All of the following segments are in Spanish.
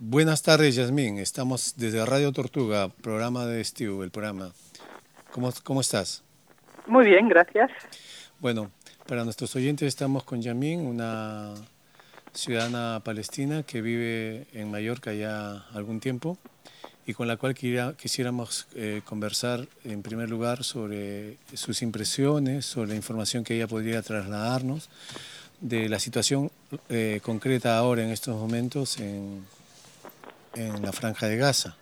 Buenas tardes, Yasmín. Estamos desde Radio Tortuga, programa de Steve, el programa. ¿Cómo, ¿Cómo estás? Muy bien, gracias. Bueno, para nuestros oyentes estamos con Yasmín, una ciudadana palestina que vive en Mallorca ya algún tiempo y con la cual quisiéramos eh, conversar en primer lugar sobre sus impresiones, sobre la información que ella podría trasladarnos de la situación eh, concreta ahora en estos momentos en, en la franja de Gaza.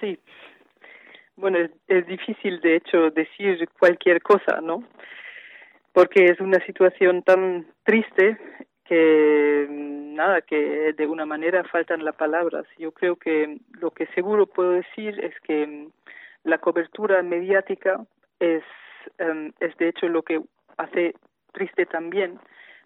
Sí. Bueno, es, difícil de hecho decir cualquier cosa, ¿no? Porque es una situación tan triste que nada, que de una manera faltan las palabras. Yo creo que lo que seguro puedo decir es que la cobertura mediática es, em, es de hecho lo que hace triste también,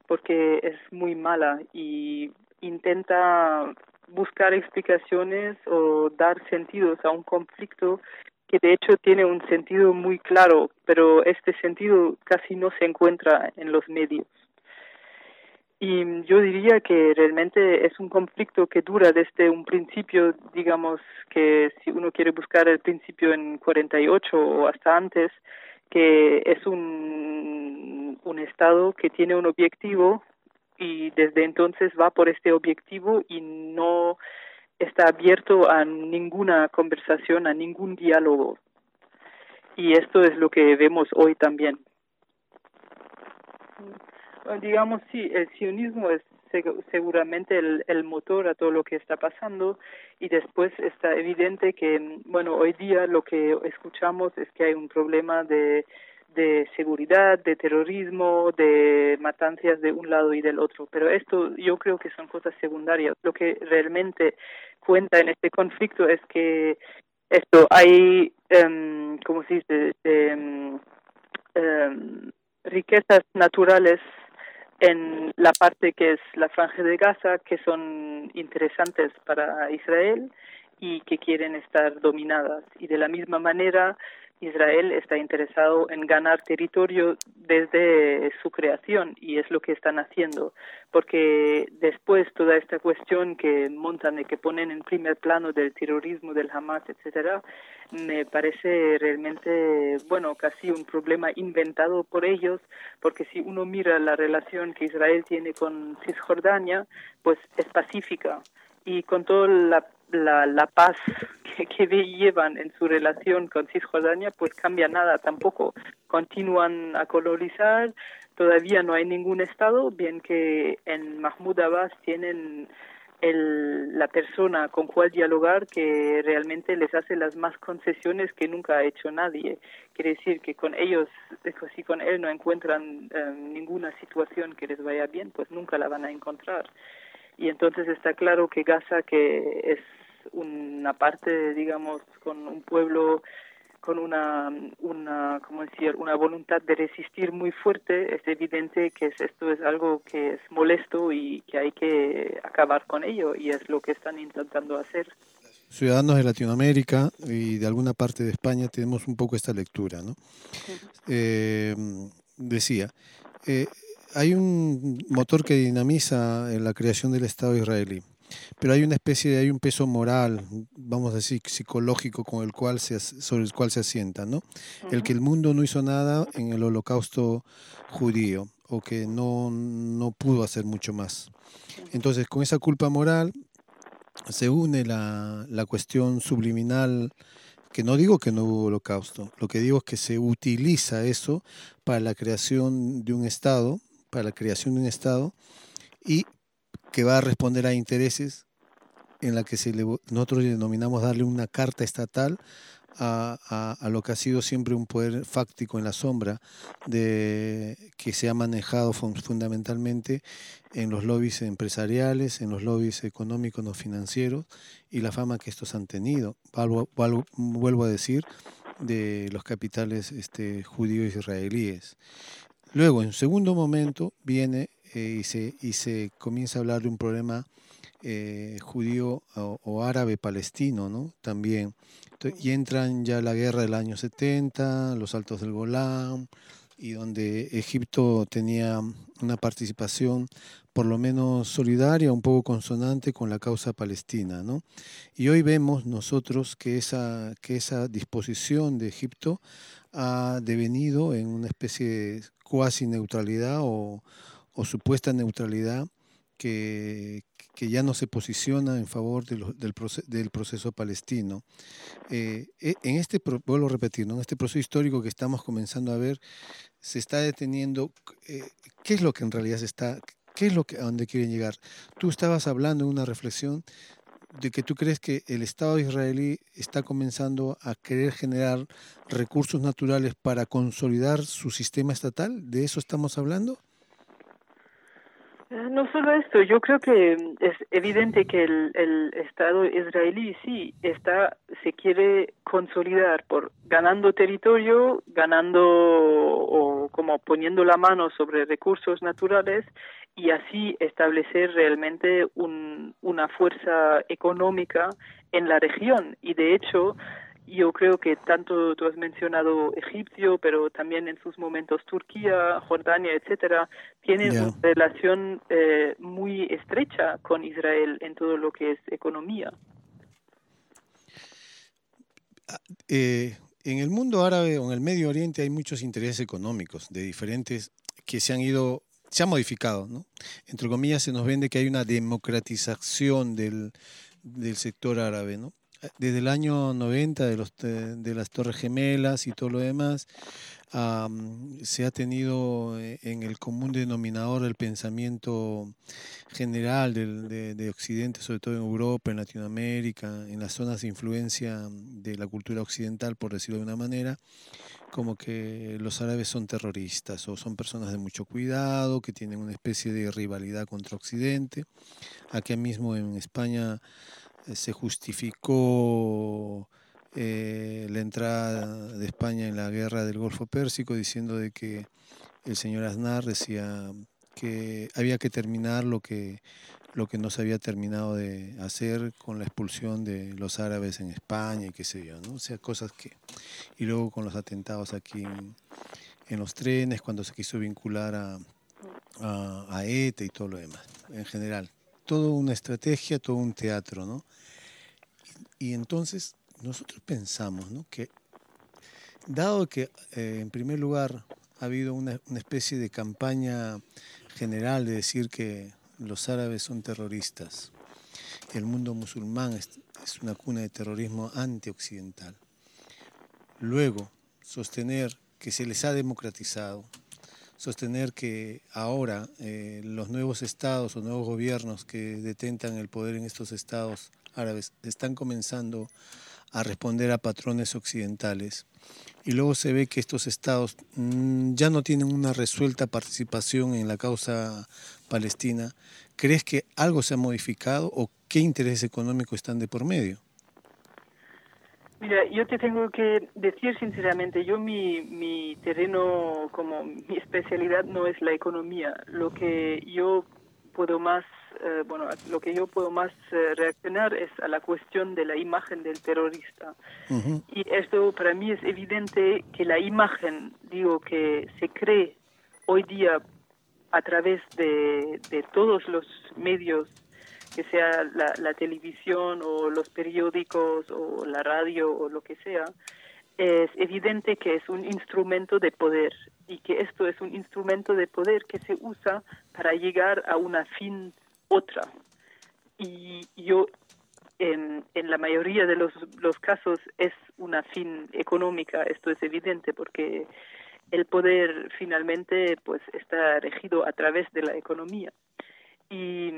porque es muy mala y intenta buscar explicaciones o dar sentidos a un conflicto que de hecho tiene un sentido muy claro, pero este sentido casi no se encuentra en los medios. Y yo diría que realmente es un conflicto que dura desde un principio, digamos que si uno quiere buscar el principio en 48 o hasta antes, que es un, un Estado que tiene un objetivo y desde entonces va por este objetivo y no está abierto a ninguna conversación, a ningún diálogo. Y esto es lo que vemos hoy también. digamos, sí, el sionismo es seguramente el, el motor a todo lo que está pasando y después está evidente que, bueno, hoy día lo que escuchamos es que hay un problema de de seguridad, de terrorismo, de matanzas de un lado y del otro. Pero esto yo creo que son cosas secundarias. Lo que realmente cuenta en este conflicto es que esto hay, um, ¿cómo se dice?, um, riquezas naturales en la parte que es la franja de Gaza que son interesantes para Israel y que quieren estar dominadas. Y de la misma manera, Israel está interesado en ganar territorio desde su creación y es lo que están haciendo, porque después toda esta cuestión que montan y que ponen en primer plano del terrorismo, del Hamas, etcétera, me parece realmente, bueno, casi un problema inventado por ellos, porque si uno mira la relación que Israel tiene con Cisjordania, pues es pacífica y con toda la la, la paz que, que, llevan en su relación con Cisjordania, pues cambia nada tampoco. Continúan a colonizar, todavía no hay ningún Estado, bien que en Mahmoud Abbas tienen el, la persona con cual dialogar que realmente les hace las más concesiones que nunca ha hecho nadie. Quiere decir que con ellos, si con él no encuentran eh, ninguna situación que les vaya bien, pues nunca la van a encontrar y entonces está claro que Gaza, que es una parte, digamos, con un pueblo con una, una, ¿cómo decir? una voluntad de resistir muy fuerte, es evidente que esto es algo que es molesto y que hay que acabar con ello y es lo que están intentando hacer. Ciudadanos de Latinoamérica y de alguna parte de España tenemos un poco esta lectura, ¿no? Eh, decía, eh, hay un motor que dinamiza en la creación del Estado israelí, pero hay una especie de, hay un peso moral, vamos a decir, psicológico con el cual se, sobre el cual se asienta, ¿no? El que el mundo no hizo nada en el holocausto judío o que no, no pudo hacer mucho más. Entonces, con esa culpa moral se une la, la cuestión subliminal que no digo que no hubo holocausto, lo que digo es que se utiliza eso para la creación de un Estado para la creación de un Estado y que va a responder a intereses en la que nosotros denominamos darle una carta estatal a, lo que ha sido siempre un poder fáctico en la sombra, de, que se ha manejado fundamentalmente en los lobbies empresariales, en los lobbies económicos no financieros y la fama que estos han tenido. vuelvo a decir, de los capitales este, judíos israelíes. Luego, en segundo momento, viene eh, y, se, y se comienza a hablar de un problema eh, judío o, árabe-palestino, ¿no? También. y entran ya la guerra del año 70, los altos del Golán, y donde Egipto tenía una participación por lo menos solidaria, un poco consonante con la causa palestina. ¿no? Y hoy vemos nosotros que esa, que esa disposición de Egipto ha devenido en una especie de cuasi neutralidad o, supuesta neutralidad que, que ya no se posiciona en favor del, del, proceso palestino. Eh, e, en este, vuelvo a repetir, en este proceso histórico que estamos comenzando a ver, se está deteniendo, eh, ¿qué es lo que en realidad está, qué es lo que, a dónde quieren llegar? Tú estabas hablando en una reflexión de que tú crees que el Estado israelí está comenzando a querer generar recursos naturales para consolidar su sistema estatal, ¿de eso estamos hablando? Eh, no solo esto, yo creo que es evidente que el, el Estado israelí sí está, se quiere consolidar por ganando territorio, ganando o como poniendo la mano sobre recursos naturales y así establecer realmente un, una fuerza económica en la región. Y de hecho, yo creo que tanto tú has mencionado Egipcio, pero también en sus momentos Turquía, Jordania, etcétera, tienen una relación eh, muy estrecha con Israel en todo lo que es economía. Ah, eh, en el mundo árabe o en el Medio Oriente hay muchos intereses económicos de diferentes que se han ido, se han modificado, ¿no? Entre comillas se nos vende que hay una democratización del, del sector árabe, ¿no? Desde el año 90 de, los, de, las Torres Gemelas y todo lo demás, se ha tenido eh, en el común denominador el pensamiento general de, de, Occidente, sobre todo en Europa, en Latinoamérica, en las zonas de influencia de la cultura occidental, por decirlo de una manera, como que los árabes son terroristas o son personas de mucho cuidado, que tienen una especie de rivalidad contra Occidente. Aquí mismo en España se justificó eh, la entrada de España en la guerra del Golfo Pérsico diciendo de que el señor Aznar decía que había que terminar lo que lo que no se había terminado de hacer con la expulsión de los árabes en España y qué sé yo, ¿no? O sea, cosas que... Y luego con los atentados aquí en, los trenes, cuando se quiso vincular a, a, a ETA y todo lo demás, en general. Todo una estrategia, todo un teatro, ¿no? Y entonces nosotros pensamos que, dado que eh, en primer lugar ha habido una, especie de campaña general de decir que los árabes son terroristas, el mundo musulmán es una cuna de terrorismo antioccidental. Luego, sostener que se les ha democratizado, sostener que ahora eh, los nuevos estados o nuevos gobiernos que detentan el poder en estos estados árabes están comenzando a responder a patrones occidentales y luego se ve que estos estados mm, ya no tienen una resuelta participación en la causa palestina, ¿crees que algo se ha modificado o qué intereses económicos están de por medio? Mira, yo te tengo que decir sinceramente, yo mi, mi terreno como mi especialidad no es la economía. Lo que yo puedo más eh, bueno, lo que yo puedo más eh, reaccionar es a la cuestión de la imagen del terrorista. Y esto para mí es evidente que la imagen, digo, que se cree hoy día a través de, de todos los medios, que sea la, televisión o los periódicos o la radio o lo que sea, es evidente que es un instrumento de poder y que esto es un instrumento de poder que se usa para llegar a una fin otra. Y yo, en, en la mayoría de los, los casos, es una fin económica, esto es evidente, porque el poder finalmente pues está regido a través de la economía. Y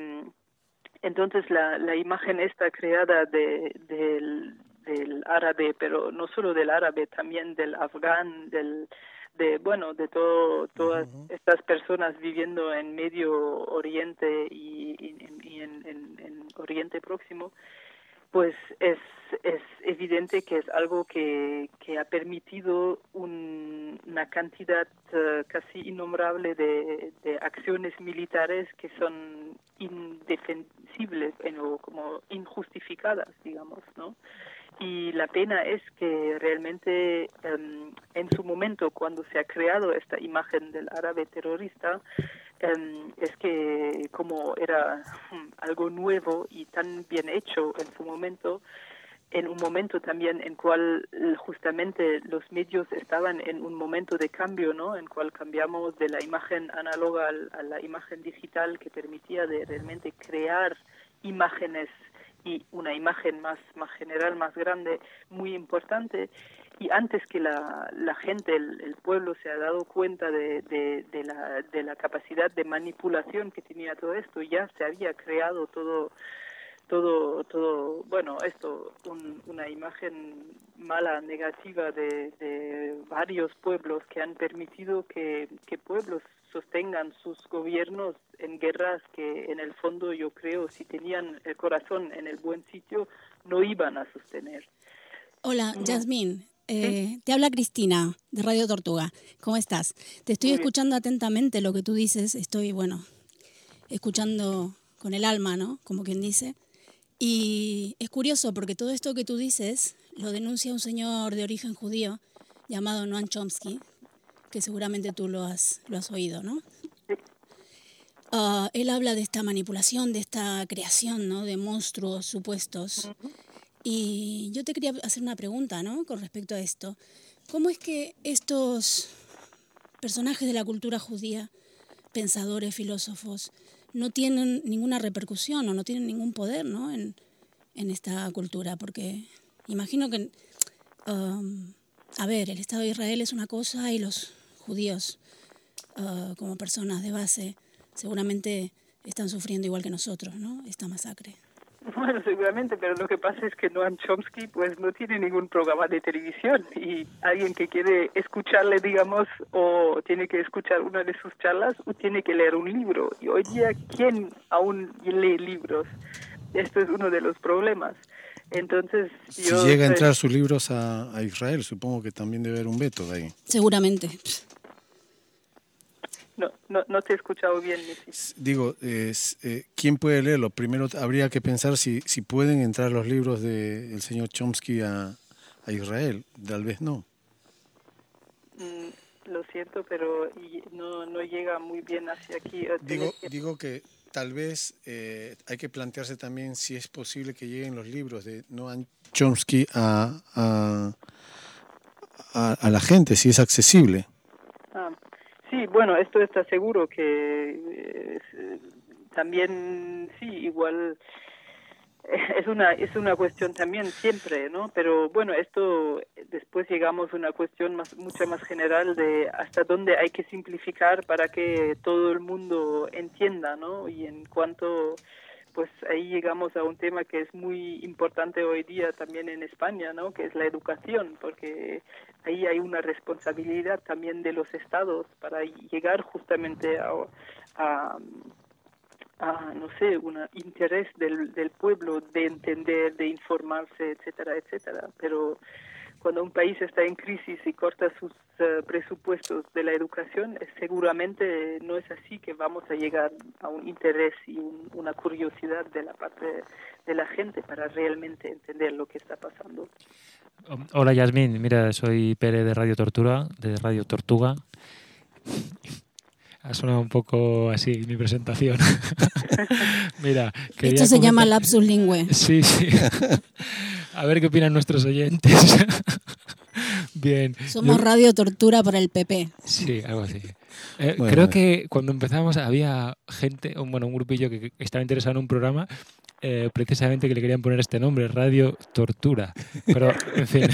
entonces la, la imagen está creada de, del, del árabe, pero no solo del árabe, también del afgán, del, de bueno de todo todas estas personas viviendo en Medio Oriente y, en, en, Oriente Próximo pues es, es evidente que es algo que, que ha permitido una cantidad eh, casi innombrable de, acciones militares que son indefensibles o como injustificadas, digamos, ¿no? Y la pena es que realmente em, en su momento, cuando se ha creado esta imagen del árabe terrorista, em, es que como era algo nuevo y tan bien hecho en su momento, en un momento también en cual justamente los medios estaban en un momento de cambio, ¿no? En cual cambiamos de la imagen análoga a la imagen digital que permitía de realmente crear imágenes y una imagen más, más general, más grande, muy importante. Y antes que la, la gente, el, pueblo se ha dado cuenta de, de, la, de la capacidad de manipulación que tenía todo esto, ya se había creado todo, todo, todo bueno, esto, una imagen mala, negativa de, de, varios pueblos que han permitido que, que pueblos sostengan sus gobiernos en guerras que en el fondo yo creo si tenían el corazón en el buen sitio no iban a sostener. Hola, Jasmine. Eh, te habla Cristina de Radio Tortuga. ¿Cómo estás? Te estoy escuchando atentamente lo que tú dices. Estoy, bueno, escuchando con el alma, ¿no? Como quien dice. Y es curioso porque todo esto que tú dices lo denuncia un señor de origen judío llamado Noam Chomsky, que seguramente tú lo has, lo has oído, ¿no? Ah, él habla de esta manipulación, de esta creación ¿no? de monstruos supuestos. Y yo te quería hacer una pregunta ¿no? con respecto a esto. ¿Cómo es que estos personajes de la cultura judía, pensadores, filósofos, no tienen ninguna repercusión o no tienen ningún poder ¿no? en, en esta cultura? Porque imagino que, um, a ver, el Estado de Israel es una cosa y los judíos uh, como personas de base seguramente están sufriendo igual que nosotros, ¿no? Esta masacre. Bueno, seguramente, pero lo que pasa es que Noam Chomsky pues no tiene ningún programa de televisión y alguien que quiere escucharle, digamos, o tiene que escuchar una de sus charlas, o tiene que leer un libro. Y hoy día, ¿quién aún lee libros? Esto es uno de los problemas. Entonces, si llega a entrar sus libros a, a, Israel, supongo que también debe haber un veto de ahí. Seguramente. No, no, no te he escuchado bien. Digo, eh, ¿quién puede leerlo? Primero habría que pensar si, si pueden entrar los libros del señor Chomsky a, a, Israel. Tal vez no. Mm, lo siento, pero no, no llega muy bien hacia aquí. Digo, digo que tal vez eh, hay que plantearse también si es posible que lleguen los libros de Noam Chomsky a, a, a, a la gente, si es accesible. Ah. Sí, bueno, esto está seguro que eh, también, sí, igual es una es una cuestión también siempre no pero bueno esto después llegamos a una cuestión más mucho más general de hasta dónde hay que simplificar para que todo el mundo entienda no y en cuanto pues ahí llegamos a un tema que es muy importante hoy día también en España, ¿no? Que es la educación, porque ahí hay una responsabilidad también de los estados para llegar justamente a, no sé, un interés del, del pueblo de entender, de informarse, etcétera, etcétera. Pero cuando un país está en crisis y corta sus eh, presupuestos de la educación, seguramente no es así que vamos a llegar a un interés y una curiosidad de la parte de la gente para realmente entender lo que está pasando. Hola Yasmín, mira, soy Pere de Radio Tortura, de Radio Tortuga. Ha sonado un poco así mi presentación. mira, Esto se llama lapsus lingüe. Sí, sí. A ver qué opinan nuestros oyentes. Bien. Somos Radio Tortura para el PP. Sí, algo así. Eh, creo que cuando empezamos había gente, bueno, un grupillo que estaba interesado en un programa eh, precisamente que le querían poner este nombre, Radio Tortura. Pero, en fin.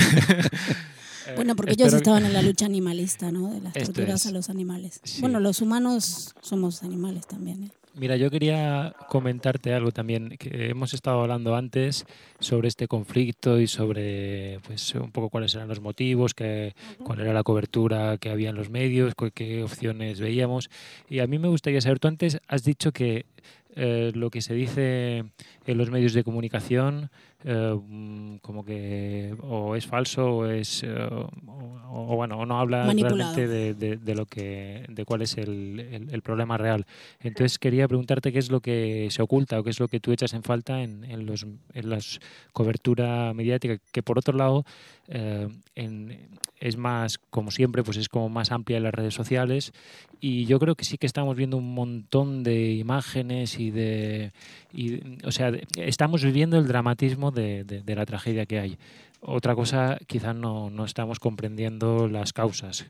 bueno, porque ellos estaban en la lucha animalista, ¿no? De las torturas a los animales. Bueno, los humanos somos animales también. ¿eh? Mira, yo quería comentarte algo también, que hemos estado hablando antes sobre este conflicto y sobre pues un poco cuáles eran los motivos, que, cuál era la cobertura que había en los medios, qué opciones veíamos. Y a mí me gustaría saber, tú antes has dicho que eh, lo que se dice en los medios de comunicación eh, como que o es falso o es eh, o, bueno o no habla realmente de, lo que de cuál es el, el, problema real. Entonces quería preguntarte qué es lo que se oculta o qué es lo que tú echas en falta en, en los en la cobertura mediática que por otro lado eh, es más como siempre pues es como más amplia en las redes sociales. Y yo creo que sí que estamos viendo un montón de imágenes y de y, o sea estamos viviendo el dramatismo de, la tragedia que hay. Otra cosa, quizás no, no estamos comprendiendo las causas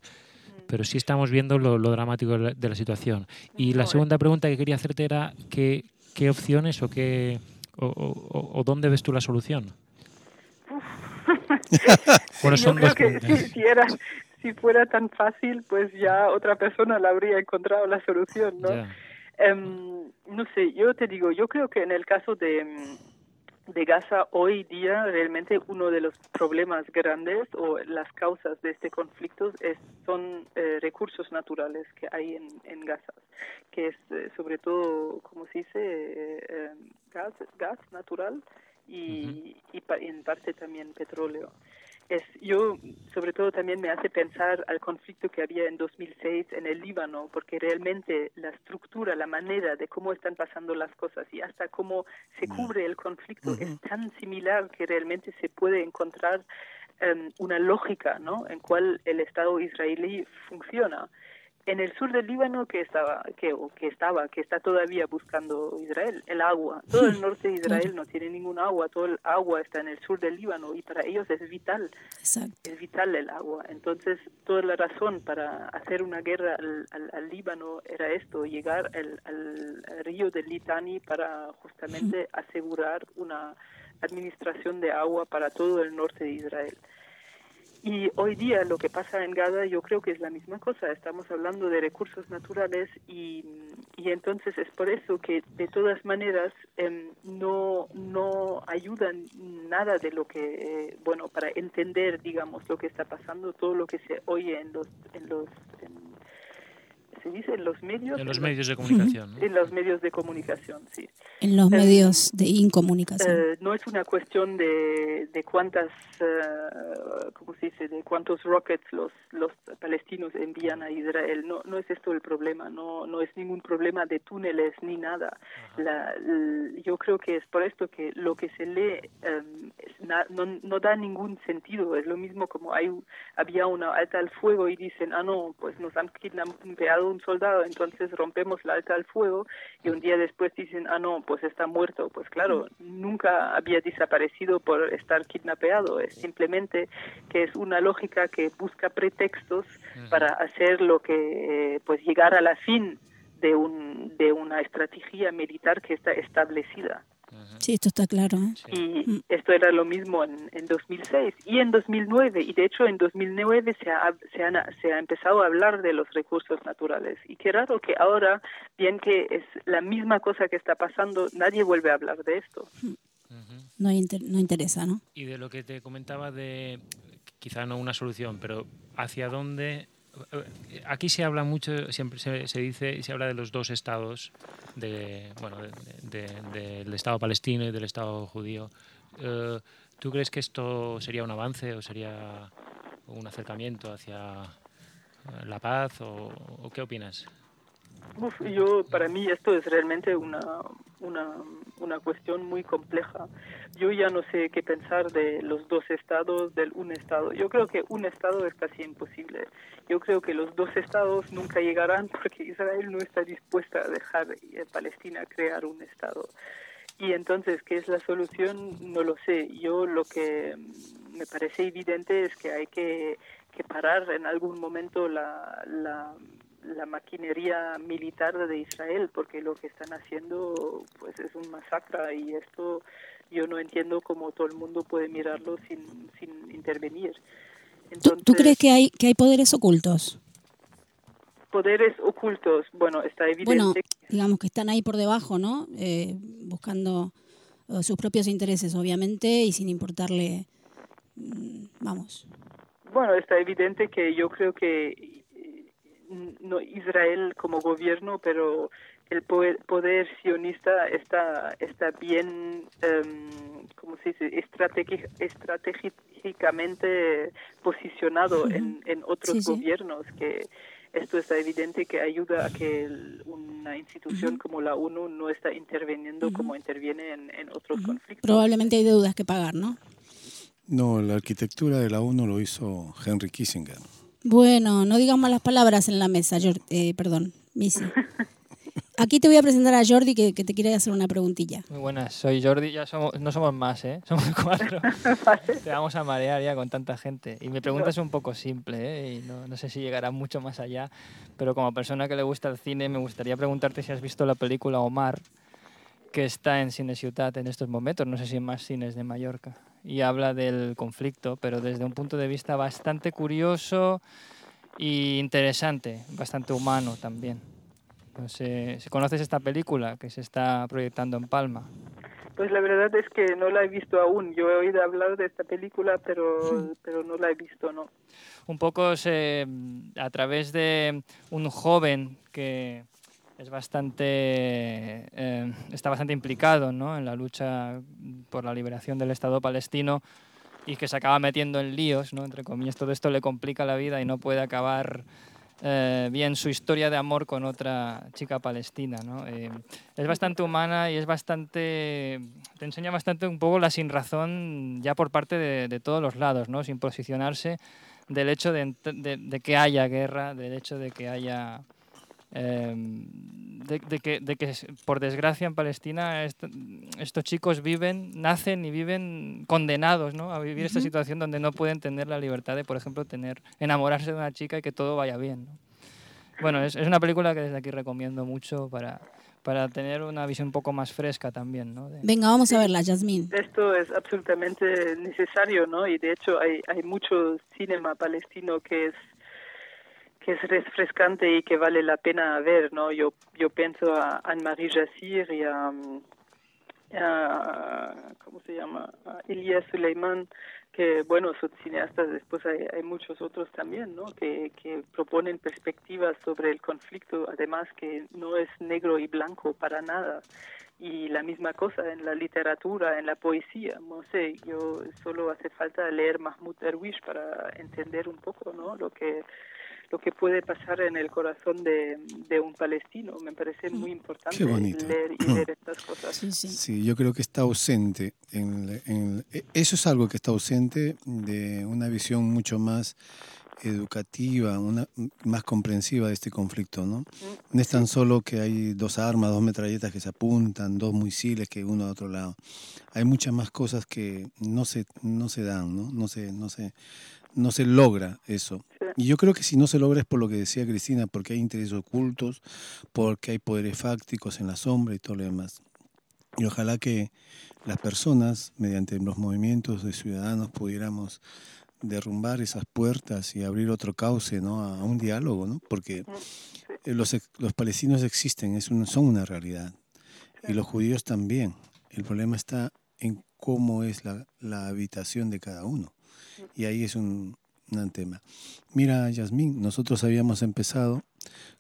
pero sí estamos viendo lo, dramático de la, situación. Y la segunda pregunta que quería hacerte era ¿qué, qué opciones o, qué, o, dónde ves tú la solución? Yo creo que si, si, fuera tan fácil, pues ya otra persona la habría encontrado la solución, ¿no? Em, no sé, yo te digo, yo creo que en el caso de de Gaza hoy día realmente uno de los problemas grandes o las causas de este conflicto es, son eh, recursos naturales que hay en, en Gaza, que es eh, sobre todo, como se dice, eh, gas, gas natural y, y en parte también petróleo es yo sobre todo también me hace pensar al conflicto que había en 2006 en el Líbano porque realmente la estructura la manera de cómo están pasando las cosas y hasta cómo se cubre el conflicto es tan similar que realmente se puede encontrar em, una lógica ¿no? en cual el Estado israelí funciona en el sur del Líbano que estaba que que estaba que está todavía buscando Israel el agua. Todo el norte de Israel no tiene ningún agua todo el agua está en el sur del Líbano y para ellos es vital. Es vital el agua. Entonces toda la razón para hacer una guerra al, al, Líbano era esto llegar al, al, río del Litani para justamente asegurar una administración de agua para todo el norte de Israel y hoy día lo que pasa en Gaza yo creo que es la misma cosa. Estamos hablando de recursos naturales y, y entonces es por eso que de todas maneras em, no, no ayudan nada de lo que, eh, bueno, para entender, digamos, lo que está pasando, todo lo que se oye en los, en los se dice en los medios. En los medios de comunicación. En los medios de comunicación, sí. En los medios de incomunicación. Eh, no es una cuestión de, de cuántas, uh, ¿cómo se dice?, de cuántos rockets los, los palestinos envían a Israel. No, no es esto el problema, no, no es ningún problema de túneles ni nada. La, yo creo que es por esto que lo que se lee em, no, no da ningún sentido. Es lo mismo como hay, había una alta al fuego y dicen, ah, no, pues nos han kidnapeado un soldado, entonces rompemos la alta al fuego y un día después dicen, ah, no, pues está muerto. Pues claro, nunca había desaparecido por estar kidnapeado, es simplemente que es una lógica que busca pretextos para hacer lo que, eh, pues llegar a la fin de, un, de una estrategia militar que está establecida. Sí, esto está claro. ¿eh? Y mm. esto era lo mismo en, en 2006 y en 2009. Y de hecho en 2009 se ha, se, se ha empezado a hablar de los recursos naturales. Y qué raro que ahora, bien que es la misma cosa que está pasando, nadie vuelve a hablar de esto. No, no interesa, ¿no? Y de lo que te comentaba de, quizá no una solución, pero hacia dónde aquí se habla mucho, siempre se, se, dice, se habla de los dos estados, de, bueno, del Estado palestino y del Estado judío. Eh, ¿Tú crees que esto sería un avance o sería un acercamiento hacia la paz o qué opinas? Yo, para mí esto es realmente una, una, una cuestión muy compleja. Yo ya no sé qué pensar de los dos estados, del un estado. Yo creo que un estado es casi imposible. Yo creo que los dos estados nunca llegarán porque Israel no está dispuesta a dejar a Palestina crear un estado. Y entonces, ¿qué es la solución? No lo sé. Yo lo que me parece evidente es que hay que, que parar en algún momento la, la la maquinería militar de Israel, porque lo que están haciendo pues es un masacre y esto yo no entiendo cómo todo el mundo puede mirarlo sin, sin intervenir. ¿Tú, crees que hay, que hay poderes ocultos? Poderes ocultos, bueno, está evidente. Bueno, digamos que están ahí por debajo, ¿no? Eh, buscando eh, sus propios intereses, obviamente, y sin importarle, mm, vamos. Bueno, está evidente que yo creo que no Israel como gobierno, pero el poder sionista está, está bien, um, ¿cómo se dice?, estratégicamente posicionado en, en otros gobiernos que esto está evidente que ayuda a que una institución como la ONU no está interviniendo como interviene en, en otros conflictos. Probablemente hay deudas que pagar, ¿no? No, la arquitectura de la ONU lo hizo Henry Kissinger. Bueno, no digamos las palabras en la mesa, eh, perdón, Missy. Aquí te voy a presentar a Jordi que, te quiere hacer una preguntilla. Muy buenas, soy Jordi, ya somos, no somos más, ¿eh? Somos cuatro. te vamos a marear ya con tanta gente. Y mi pregunta es un poco simple, ¿eh? Y no, no sé si llegará mucho más allá, pero como persona que le gusta el cine, me gustaría preguntarte si has visto la película Omar, que está en Cine Ciutat en estos momentos, no sé si en más cines de Mallorca, y habla del conflicto, pero desde un punto de vista bastante curioso e interesante, bastante humano también. No sé, conoces esta película que se está proyectando en Palma. Pues la verdad es que no la he visto aún. Yo he oído hablar de esta película, pero, pero no la he visto, ¿no? Un poco se, a través de un joven que es bastante, eh, está bastante implicado ¿no? en la lucha por la liberación del Estado palestino y que se acaba metiendo en líos, ¿no? entre comillas. Todo esto le complica la vida y no puede acabar eh, bien su historia de amor con otra chica palestina. ¿no? Eh, es bastante humana y es bastante, te enseña bastante un poco la sin razón ya por parte de, de todos los lados, ¿no? sin posicionarse del hecho de, de, de que haya guerra, del hecho de que haya Em, de, que, de, que, por desgracia en Palestina estos chicos viven, nacen y viven condenados ¿no? a vivir esta situación donde no pueden tener la libertad de, por ejemplo, tener, enamorarse de una chica y que todo vaya bien. Bueno, es, es, una película que desde aquí recomiendo mucho para, para tener una visión un poco más fresca también. ¿no? Venga, vamos a verla, Yasmín. Esto es absolutamente necesario, ¿no? Y de hecho hay, hay mucho cinema palestino que es que es refrescante y que vale la pena ver, ¿no? Yo, yo pienso a Anne-Marie Jassir y a, ¿cómo se llama? A Elias Suleiman, que, bueno, son cineastas, después hay, muchos otros también, ¿no? Que, que proponen perspectivas sobre el conflicto, además que no es negro y blanco para nada y la misma cosa en la literatura, en la poesía, no sé, yo solo hace falta leer Mahmoud Darwish para entender un poco, ¿no? Lo que lo que puede pasar en el corazón de, de un palestino. Me parece muy importante leer y leer estas cosas. Sí, yo creo que está ausente. En, e, eso es algo que está ausente de una visión mucho más educativa, una, más comprensiva de este conflicto, ¿no? No es tan solo que hay dos armas, dos metralletas que se apuntan, dos misiles que uno a otro lado. Hay muchas más cosas que no se, no se dan, ¿no? No se, no se, no se logra eso. Y yo creo que si no se logra es por lo que decía Cristina, porque hay intereses ocultos, porque hay poderes fácticos en la sombra y todo lo demás. Y ojalá que las personas, mediante los movimientos de ciudadanos, pudiéramos derrumbar esas puertas y abrir otro cauce ¿no? a, un diálogo, ¿no? porque los, los palestinos existen, es son una realidad, y los judíos también. El problema está en cómo es la, la habitación de cada uno. Y ahí es un, un tema. Mira, Yasmín, nosotros habíamos empezado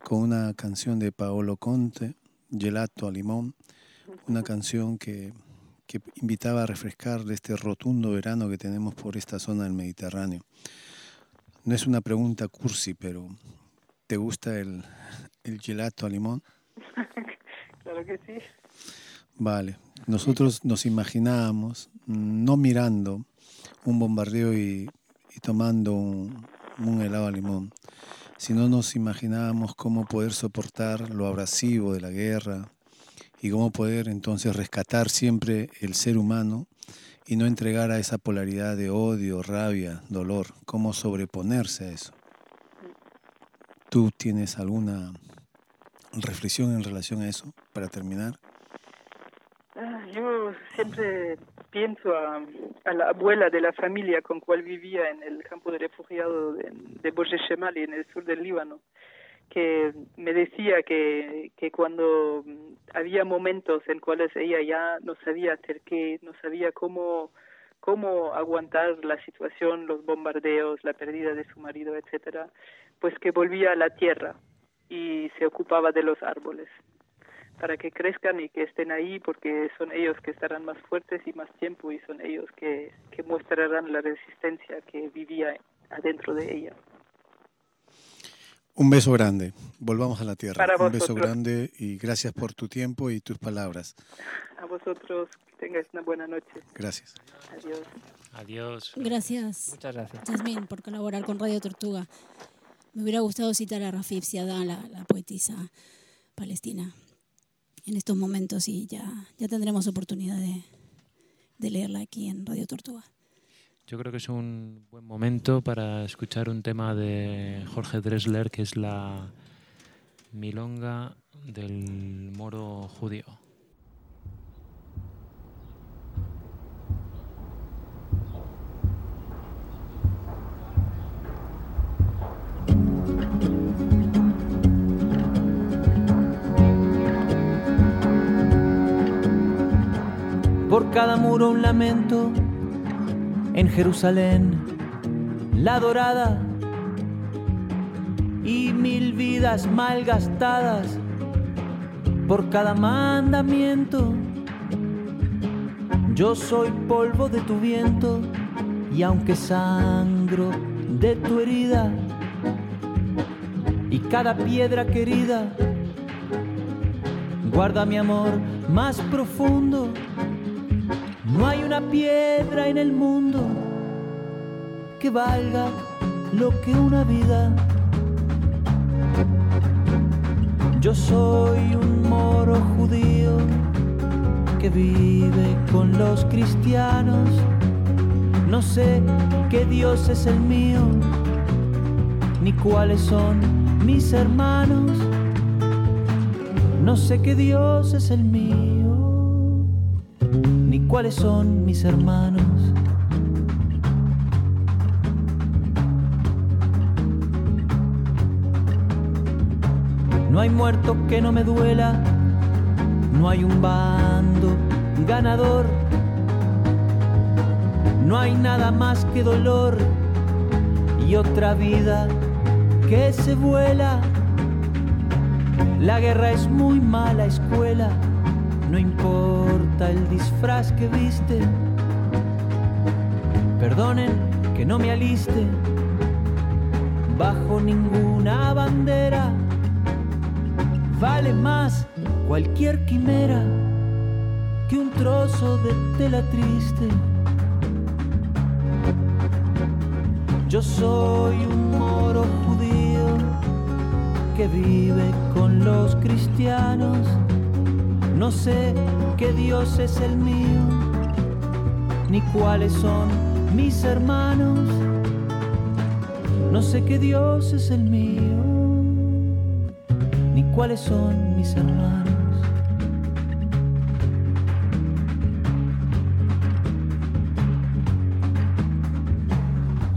con una canción de Paolo Conte, Gelato a Limón, una canción que, que invitaba a refrescar de este rotundo verano que tenemos por esta zona del Mediterráneo. No es una pregunta cursi, pero ¿te gusta el, el gelato a limón? claro que sí. Vale, nosotros nos imaginábamos, no mirando un bombardeo y, tomando un, helado a limón, si no nos imaginábamos cómo poder soportar lo abrasivo de la guerra y cómo poder entonces rescatar siempre el ser humano y no entregar a esa polaridad de odio, rabia, dolor, cómo sobreponerse a eso. ¿Tú tienes alguna reflexión en relación a eso para terminar? Yo siempre pienso a, la abuela de la familia con cual vivía en el campo de refugiados de, de Shemali, en el sur del Líbano, que me decía que, que cuando había momentos en cuales ella ya no sabía hacer qué, no sabía cómo, cómo aguantar la situación, los bombardeos, la pérdida de su marido, etcétera, pues que volvía a la tierra y se ocupaba de los árboles para que crezcan y que estén ahí porque son ellos que estarán más fuertes y más tiempo y son ellos que, que mostrarán la resistencia que vivía adentro de ella. Un beso grande. Volvamos a la tierra. Un beso grande y gracias por tu tiempo y tus palabras. A vosotros, que tengáis una buena noche. Gracias. Adiós. Adiós. Gracias. Muchas gracias. Jasmine, por colaborar con Radio Tortuga. Me hubiera gustado citar a Rafif Siadá, la, la poetisa palestina, en estos momentos y ya, ya tendremos oportunidad de, de leerla aquí en Radio Tortuga. Yo creo que es un buen momento para escuchar un tema de Jorge Dressler, que es la milonga del moro judío. Por cada muro un lamento en Jerusalén, la dorada y mil vidas mal gastadas por cada mandamiento. Yo soy polvo de tu viento y aunque sangro de tu herida y cada piedra querida guarda mi amor más profundo no hay una piedra en el mundo que valga lo que una vida. Yo soy un moro judío que vive con los cristianos. No sé qué Dios es el mío, ni cuáles son mis hermanos. No sé qué Dios es el mío cuáles son mis hermanos. No hay muerto que no me duela, no hay un bando ganador, no hay nada más que dolor y otra vida que se vuela. La guerra es muy mala escuela no importa el disfraz que viste. Perdonen que no me aliste bajo ninguna bandera. Vale más cualquier quimera que un trozo de tela triste. Yo soy un moro judío que vive con los cristianos no sé qué Dios es el mío, ni cuáles son mis hermanos. No sé qué Dios es el mío, ni cuáles son mis hermanos.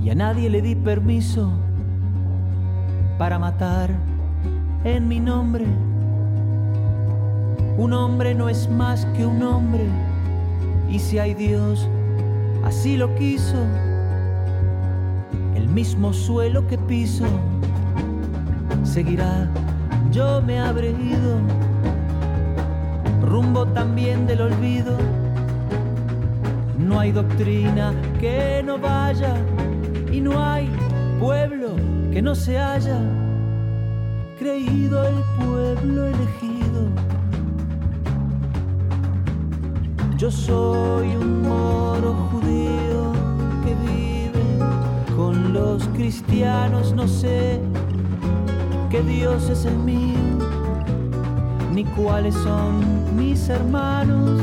Y a nadie le di permiso para matar en mi nombre un hombre no es más que un hombre, y si hay Dios, así lo quiso, el mismo suelo que piso, seguirá, yo me habré ido, rumbo también del olvido, no hay doctrina que no vaya, y no hay pueblo que no se haya. Creído el pueblo elegido Yo soy un moro judío que vive con los cristianos, no sé qué Dios es el mío, ni cuáles son mis hermanos,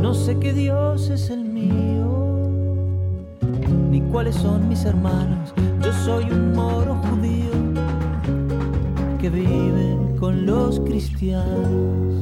no sé qué Dios es el mío, ni cuáles son mis hermanos, yo soy un moro judío que vive con los cristianos.